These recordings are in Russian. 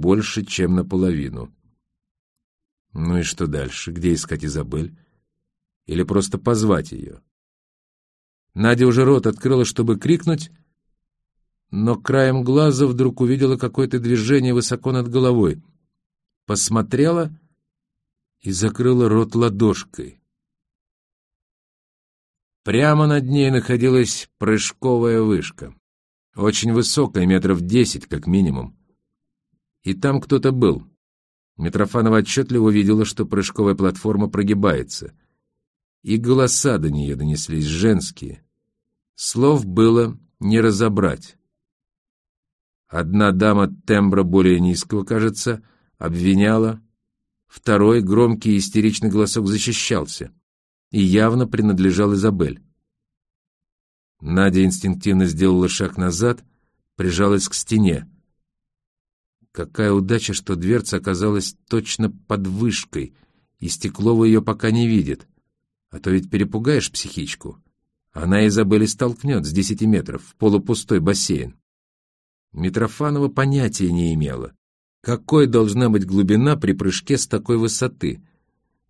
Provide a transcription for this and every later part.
больше, чем наполовину. Ну и что дальше? Где искать Изабель? Или просто позвать ее? Надя уже рот открыла, чтобы крикнуть, но краем глаза вдруг увидела какое-то движение высоко над головой. Посмотрела и закрыла рот ладошкой. Прямо над ней находилась прыжковая вышка. Очень высокая, метров десять как минимум. И там кто-то был. Митрофанова отчетливо видела, что прыжковая платформа прогибается. И голоса до нее донеслись женские. Слов было не разобрать. Одна дама тембра более низкого, кажется, обвиняла, второй, громкий истеричный голосок, защищался и явно принадлежал Изабель. Надя инстинктивно сделала шаг назад, прижалась к стене. Какая удача, что дверца оказалась точно под вышкой, и Стеклова ее пока не видит. А то ведь перепугаешь психичку. Она Изабели столкнет с десяти метров в полупустой бассейн. Митрофанова понятия не имела, какой должна быть глубина при прыжке с такой высоты.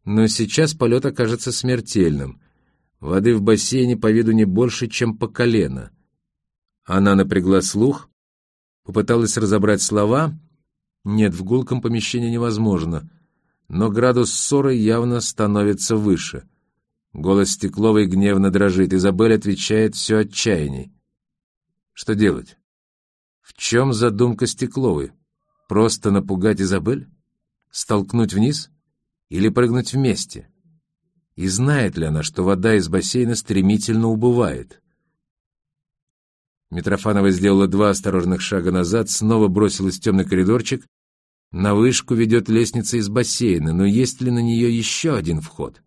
Но сейчас полет окажется смертельным. Воды в бассейне по виду не больше, чем по колено. Она напрягла слух, попыталась разобрать слова — нет, в гулком помещении невозможно. Но градус ссоры явно становится выше. Голос Стекловой гневно дрожит. Изабель отвечает все отчаянней. Что делать? В чем задумка Стекловой? Просто напугать Изабель? Столкнуть вниз? Или прыгнуть вместе? И знает ли она, что вода из бассейна стремительно убывает? Митрофанова сделала два осторожных шага назад, снова бросилась в темный коридорчик. На вышку ведет лестница из бассейна, но есть ли на нее еще один вход?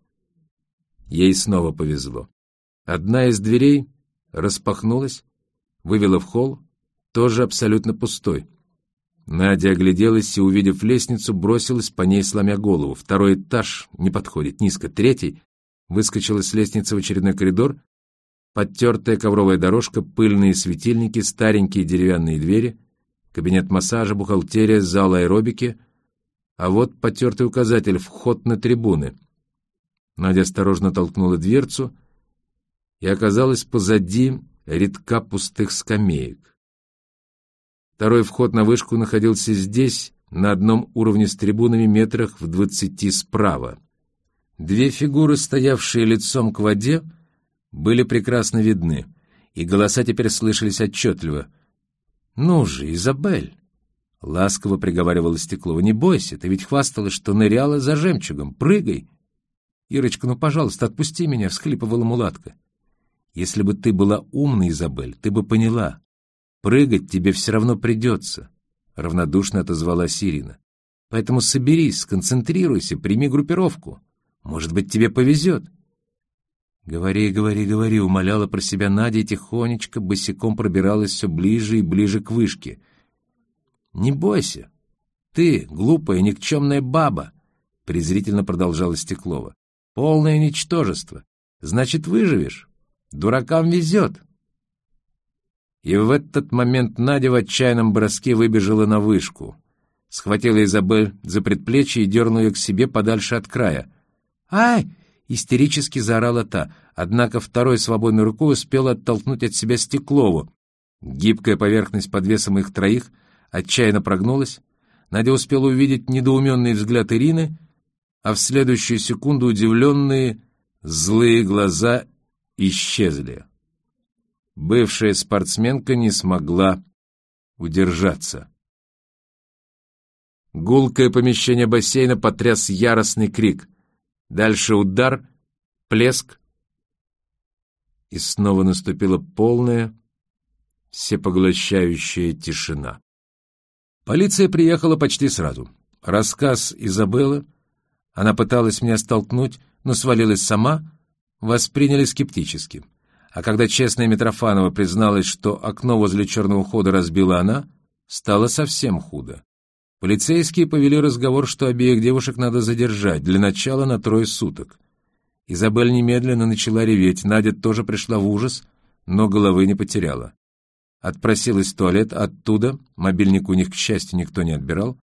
Ей снова повезло. Одна из дверей распахнулась, вывела в холл, тоже абсолютно пустой. Надя огляделась и, увидев лестницу, бросилась по ней, сломя голову. Второй этаж не подходит, низко. Третий выскочила с лестницы в очередной коридор, Подтертая ковровая дорожка, пыльные светильники, старенькие деревянные двери, кабинет массажа, бухгалтерия, зал аэробики. А вот потертый указатель «Вход на трибуны». Надя осторожно толкнула дверцу и оказалась позади редка пустых скамеек. Второй вход на вышку находился здесь, на одном уровне с трибунами метрах в двадцати справа. Две фигуры, стоявшие лицом к воде, были прекрасно видны, и голоса теперь слышались отчетливо. «Ну же, Изабель!» — ласково приговаривала Стеклова. «Не бойся, ты ведь хвасталась, что ныряла за жемчугом. Прыгай!» «Ирочка, ну, пожалуйста, отпусти меня!» — всхлипывала мулатка. «Если бы ты была умной, Изабель, ты бы поняла. Прыгать тебе все равно придется», — равнодушно отозвалась Ирина. «Поэтому соберись, сконцентрируйся, прими группировку. Может быть, тебе повезет». «Говори, говори, говори», — умоляла про себя Надя и тихонечко, босиком пробиралась все ближе и ближе к вышке. «Не бойся. Ты, глупая, никчемная баба», — презрительно продолжала Стеклова. «Полное ничтожество. Значит, выживешь. Дуракам везет». И в этот момент Надя в отчаянном броске выбежала на вышку. Схватила Изабель за предплечье и дернула ее к себе подальше от края. «Ай!» — истерически заорала та, однако второй свободной рукой успела оттолкнуть от себя Стеклову. Гибкая поверхность под весом их троих отчаянно прогнулась. Надя успела увидеть недоуменный взгляд Ирины, а в следующую секунду удивленные злые глаза исчезли. Бывшая спортсменка не смогла удержаться. Гулкое помещение бассейна потряс яростный крик. Дальше удар, плеск. И снова наступила полная, всепоглощающая тишина. Полиция приехала почти сразу. Рассказ Изабеллы, она пыталась меня столкнуть, но свалилась сама, восприняли скептически. А когда честная Митрофанова призналась, что окно возле черного хода разбила она, стало совсем худо. Полицейские повели разговор, что обеих девушек надо задержать, для начала на трое суток. Изабель немедленно начала реветь, Надя тоже пришла в ужас, но головы не потеряла. Отпросилась в туалет, оттуда, мобильник у них, к счастью, никто не отбирал,